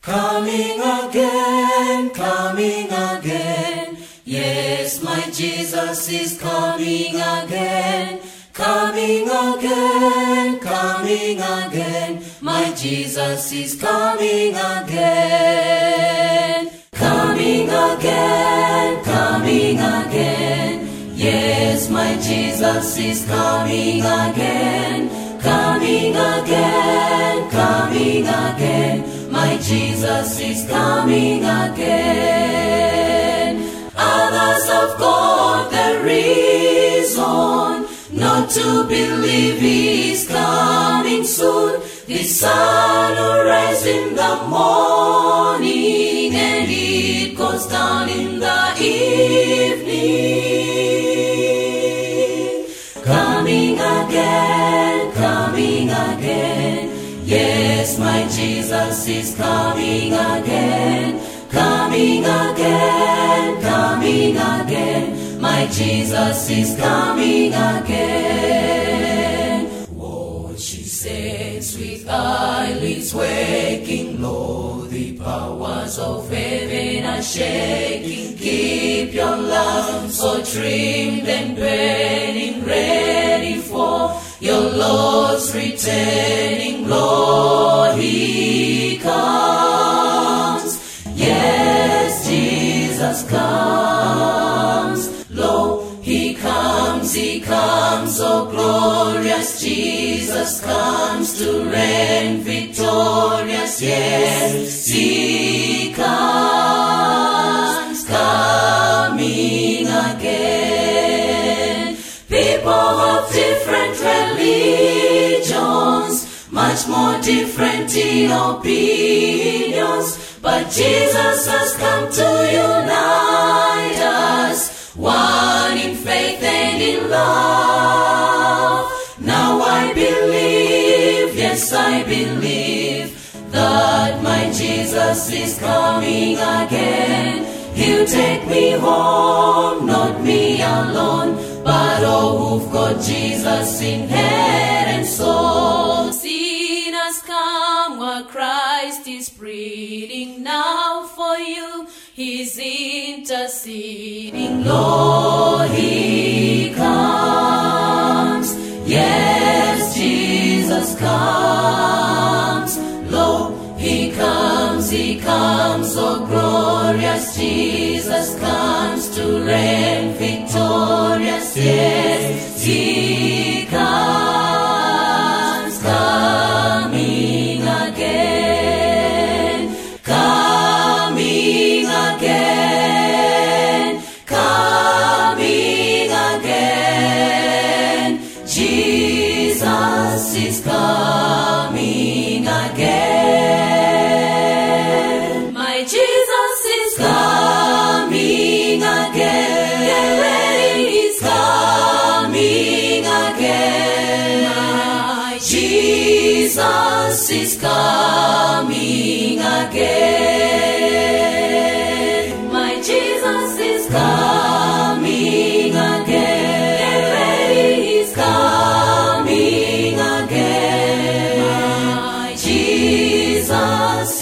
Coming again, coming again. Yes, my Jesus is coming again. Coming again, coming again. My Jesus is coming again. Jesus is coming again. Coming again, coming again. My Jesus is coming again. Others have got the reason not to believe he is coming soon. The sun will rise in the morning and it goes down in Jesus is coming again. Coming again, coming again. My Jesus is coming again. What she says with eyelids waking low, the powers of heaven are shaking. Keep your lamps so trimmed and burning, ready for your Lord's returning. Lord, He comes. Yes, Jesus comes. Lo, He comes, He comes, oh glorious Jesus comes to reign victorious. Yes, He comes, coming again. People of different religions, much more different in opinions, but Jesus has come to unite us, one in faith and in love. Now I believe, yes I believe, that my Jesus is coming again. He'll take me home, not me alone, but all who've got Jesus in head pleading now for you. He's interceding. Lord, He comes. Yes, Jesus comes. Lo, He comes, He comes, oh glorious Jesus comes to reign is coming again. My Jesus is coming again. Get ready, He's coming again. My Jesus is coming again.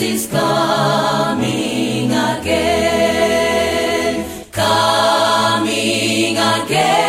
Is coming again. Coming again.